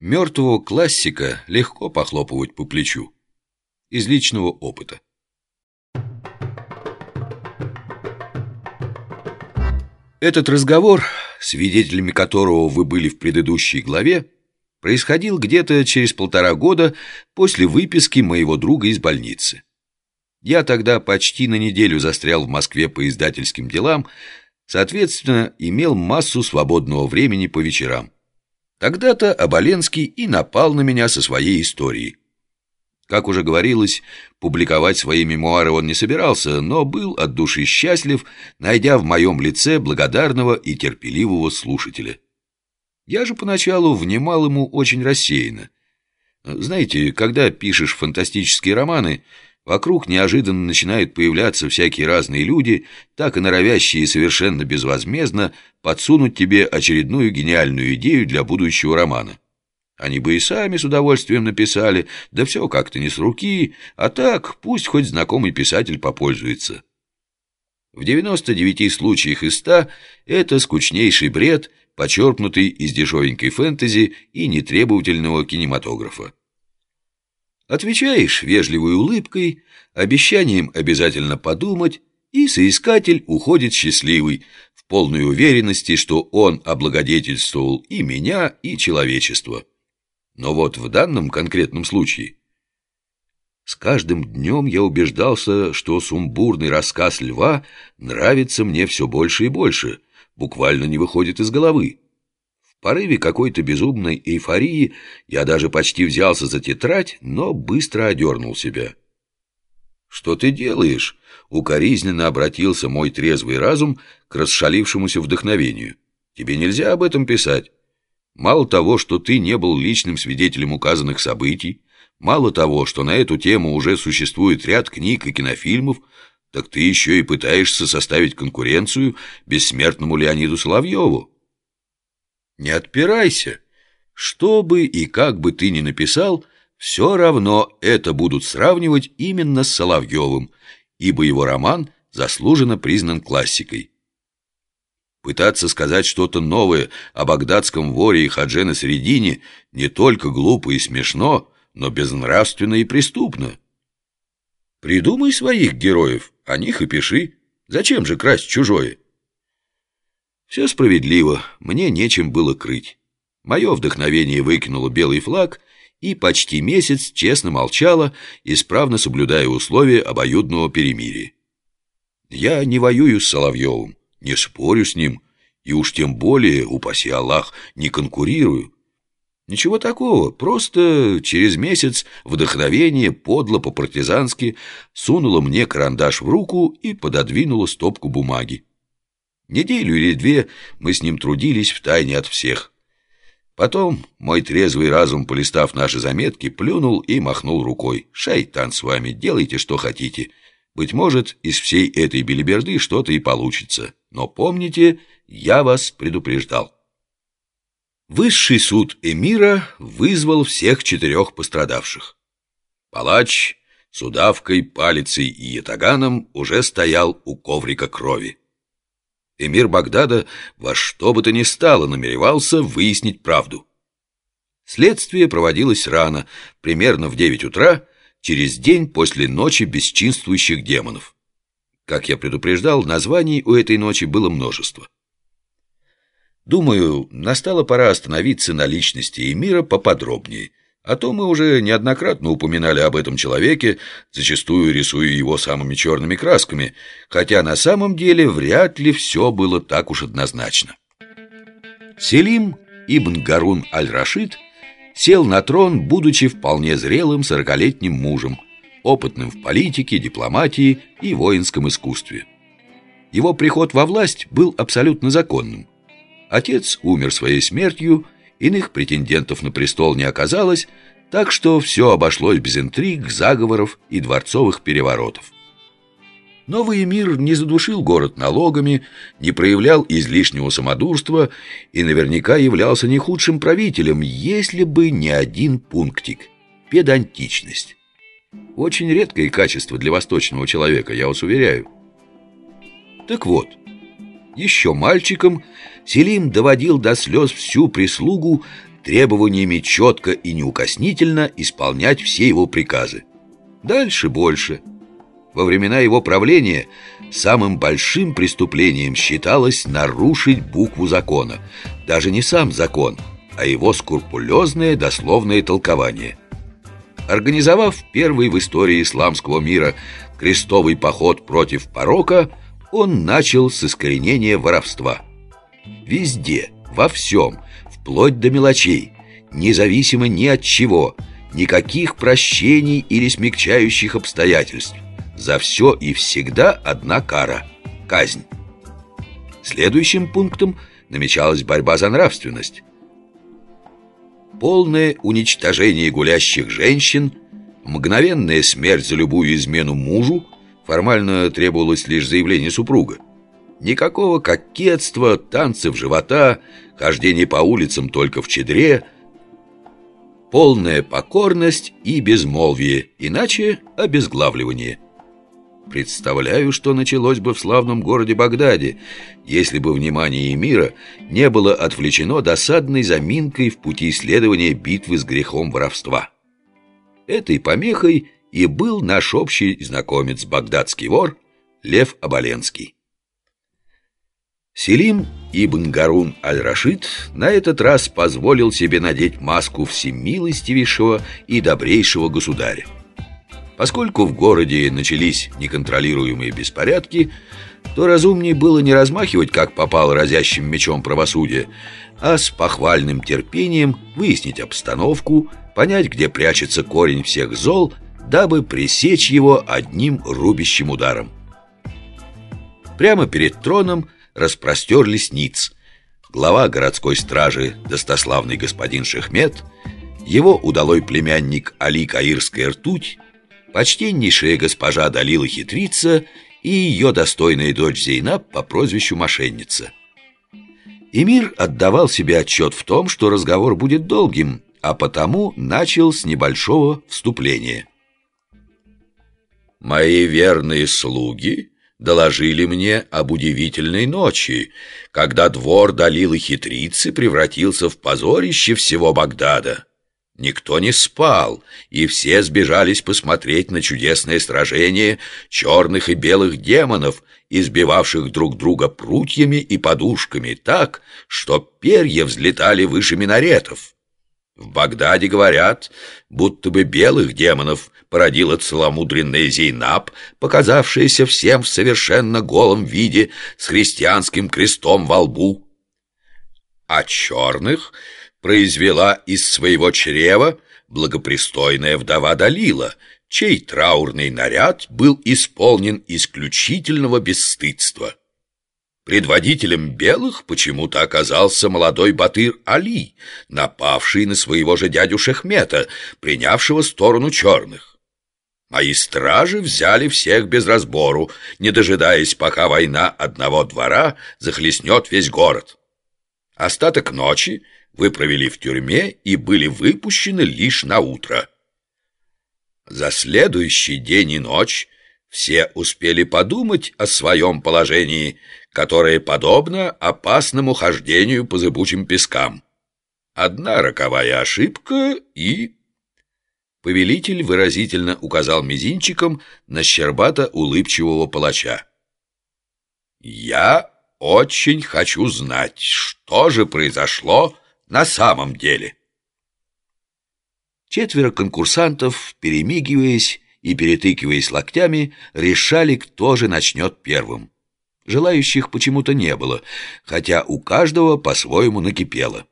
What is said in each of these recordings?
Мертвого классика легко похлопывать по плечу. Из личного опыта. Этот разговор, свидетелями которого вы были в предыдущей главе, происходил где-то через полтора года после выписки моего друга из больницы. Я тогда почти на неделю застрял в Москве по издательским делам, соответственно, имел массу свободного времени по вечерам. Тогда-то Оболенский и напал на меня со своей историей. Как уже говорилось, публиковать свои мемуары он не собирался, но был от души счастлив, найдя в моем лице благодарного и терпеливого слушателя. Я же поначалу внимал ему очень рассеянно. Знаете, когда пишешь фантастические романы, вокруг неожиданно начинают появляться всякие разные люди, так и норовящие совершенно безвозмездно подсунуть тебе очередную гениальную идею для будущего романа. Они бы и сами с удовольствием написали, да все как-то не с руки, а так пусть хоть знакомый писатель попользуется. В 99 случаях из 100 это скучнейший бред, почерпнутый из дешевенькой фэнтези и нетребовательного кинематографа. Отвечаешь вежливой улыбкой, обещанием обязательно подумать, и соискатель уходит счастливый, в полной уверенности, что он облагодетельствовал и меня, и человечество. Но вот в данном конкретном случае с каждым днем я убеждался, что сумбурный рассказ льва нравится мне все больше и больше, буквально не выходит из головы. В порыве какой-то безумной эйфории я даже почти взялся за тетрадь, но быстро одернул себя. «Что ты делаешь?» — укоризненно обратился мой трезвый разум к расшалившемуся вдохновению. «Тебе нельзя об этом писать. Мало того, что ты не был личным свидетелем указанных событий, мало того, что на эту тему уже существует ряд книг и кинофильмов, так ты еще и пытаешься составить конкуренцию бессмертному Леониду Соловьеву. Не отпирайся. Что бы и как бы ты ни написал, все равно это будут сравнивать именно с Соловьевым, ибо его роман заслуженно признан классикой. Пытаться сказать что-то новое о багдадском воре и хадже на середине не только глупо и смешно, но безнравственно и преступно. Придумай своих героев, о них и пиши. Зачем же красть чужое? Все справедливо, мне нечем было крыть. Мое вдохновение выкинуло белый флаг и почти месяц честно молчало, исправно соблюдая условия обоюдного перемирия. Я не воюю с Соловьевым не спорю с ним, и уж тем более, упаси Аллах, не конкурирую. Ничего такого, просто через месяц вдохновение подло по-партизански сунуло мне карандаш в руку и пододвинуло стопку бумаги. Неделю или две мы с ним трудились втайне от всех. Потом мой трезвый разум, полистав наши заметки, плюнул и махнул рукой. «Шайтан с вами, делайте, что хотите. Быть может, из всей этой белиберды что-то и получится. Но помните, я вас предупреждал. Высший суд эмира вызвал всех четырех пострадавших. Палач с удавкой, палицей и ятаганом уже стоял у коврика крови. Эмир Багдада во что бы то ни стало намеревался выяснить правду. Следствие проводилось рано, примерно в девять утра, через день после ночи бесчинствующих демонов. Как я предупреждал, названий у этой ночи было множество. Думаю, настала пора остановиться на личности Эмира поподробнее, а то мы уже неоднократно упоминали об этом человеке, зачастую рисуя его самыми черными красками, хотя на самом деле вряд ли все было так уж однозначно. Селим ибн Гарун аль-Рашид – сел на трон, будучи вполне зрелым сорокалетним мужем, опытным в политике, дипломатии и воинском искусстве. Его приход во власть был абсолютно законным. Отец умер своей смертью, иных претендентов на престол не оказалось, так что все обошлось без интриг, заговоров и дворцовых переворотов. Новый мир не задушил город налогами, не проявлял излишнего самодурства и наверняка являлся не худшим правителем, если бы не один пунктик – педантичность. Очень редкое качество для восточного человека, я вас уверяю. Так вот, еще мальчиком Селим доводил до слез всю прислугу, требованиями четко и неукоснительно исполнять все его приказы. Дальше больше. Во времена его правления самым большим преступлением считалось нарушить букву закона. Даже не сам закон, а его скрупулезное дословное толкование. Организовав первый в истории исламского мира крестовый поход против порока, он начал с искоренения воровства. Везде, во всем, вплоть до мелочей, независимо ни от чего, никаких прощений или смягчающих обстоятельств. За все и всегда одна кара – казнь. Следующим пунктом намечалась борьба за нравственность. Полное уничтожение гулящих женщин, мгновенная смерть за любую измену мужу, формально требовалось лишь заявление супруга. Никакого кокетства, танцев живота, хождение по улицам только в чедре, полная покорность и безмолвие, иначе обезглавливание. Представляю, что началось бы в славном городе Багдаде, если бы внимание мира не было отвлечено досадной заминкой в пути исследования битвы с грехом воровства. Этой помехой и был наш общий знакомец, багдадский вор Лев Оболенский. Селим Ибн Гарун Аль-Рашид на этот раз позволил себе надеть маску всемилостивейшего и добрейшего государя. Поскольку в городе начались неконтролируемые беспорядки, то разумнее было не размахивать, как попал разящим мечом правосудия, а с похвальным терпением выяснить обстановку, понять, где прячется корень всех зол, дабы пресечь его одним рубящим ударом. Прямо перед троном – распростерлись ниц. Глава городской стражи, достославный господин Шехмет, его удалой племянник Али Каирская ртуть, почтеннейшая госпожа Далила Хитрица и ее достойная дочь Зейнаб по прозвищу Мошенница. Эмир отдавал себе отчет в том, что разговор будет долгим, а потому начал с небольшого вступления. «Мои верные слуги доложили мне об удивительной ночи, когда двор Далилы Хитрицы превратился в позорище всего Багдада. Никто не спал, и все сбежались посмотреть на чудесное сражение черных и белых демонов, избивавших друг друга прутьями и подушками так, что перья взлетали выше минаретов. В Багдаде говорят, будто бы белых демонов породила целомудренная Зейнаб, показавшаяся всем в совершенно голом виде с христианским крестом во лбу. А черных произвела из своего чрева благопристойная вдова Далила, чей траурный наряд был исполнен исключительного бесстыдства. Предводителем белых почему-то оказался молодой Батыр Али, напавший на своего же дядю Шехмета, принявшего сторону черных. Мои стражи взяли всех без разбору, не дожидаясь, пока война одного двора захлестнет весь город. Остаток ночи вы провели в тюрьме и были выпущены лишь на утро. За следующий день и ночь все успели подумать о своем положении, которое подобно опасному хождению по зыбучим пескам. Одна роковая ошибка и Повелитель выразительно указал мизинчиком на щербато-улыбчивого палача. «Я очень хочу знать, что же произошло на самом деле». Четверо конкурсантов, перемигиваясь и перетыкиваясь локтями, решали, кто же начнет первым. Желающих почему-то не было, хотя у каждого по-своему накипело.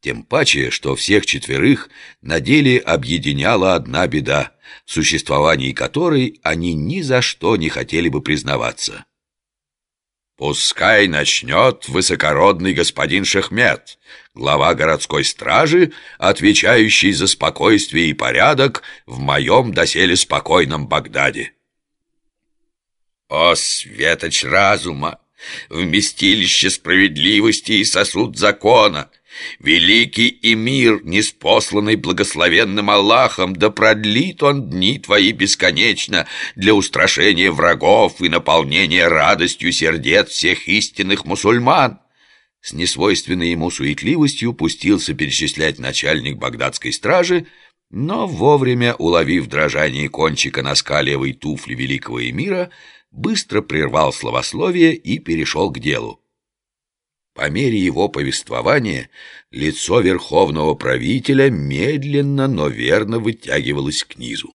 Тем паче, что всех четверых на деле объединяла одна беда, в существовании которой они ни за что не хотели бы признаваться. «Пускай начнет высокородный господин Шахмет, глава городской стражи, отвечающий за спокойствие и порядок в моем доселе спокойном Багдаде». «О, светоч разума! Вместилище справедливости и сосуд закона!» Великий эмир, неспосланный благословенным Аллахом, да продлит он дни твои бесконечно для устрашения врагов и наполнения радостью сердец всех истинных мусульман. С несвойственной ему суетливостью пустился перечислять начальник багдадской стражи, но вовремя, уловив дрожание кончика носка левой туфли великого эмира, быстро прервал словословие и перешел к делу. По мере его повествования лицо верховного правителя медленно, но верно вытягивалось к низу.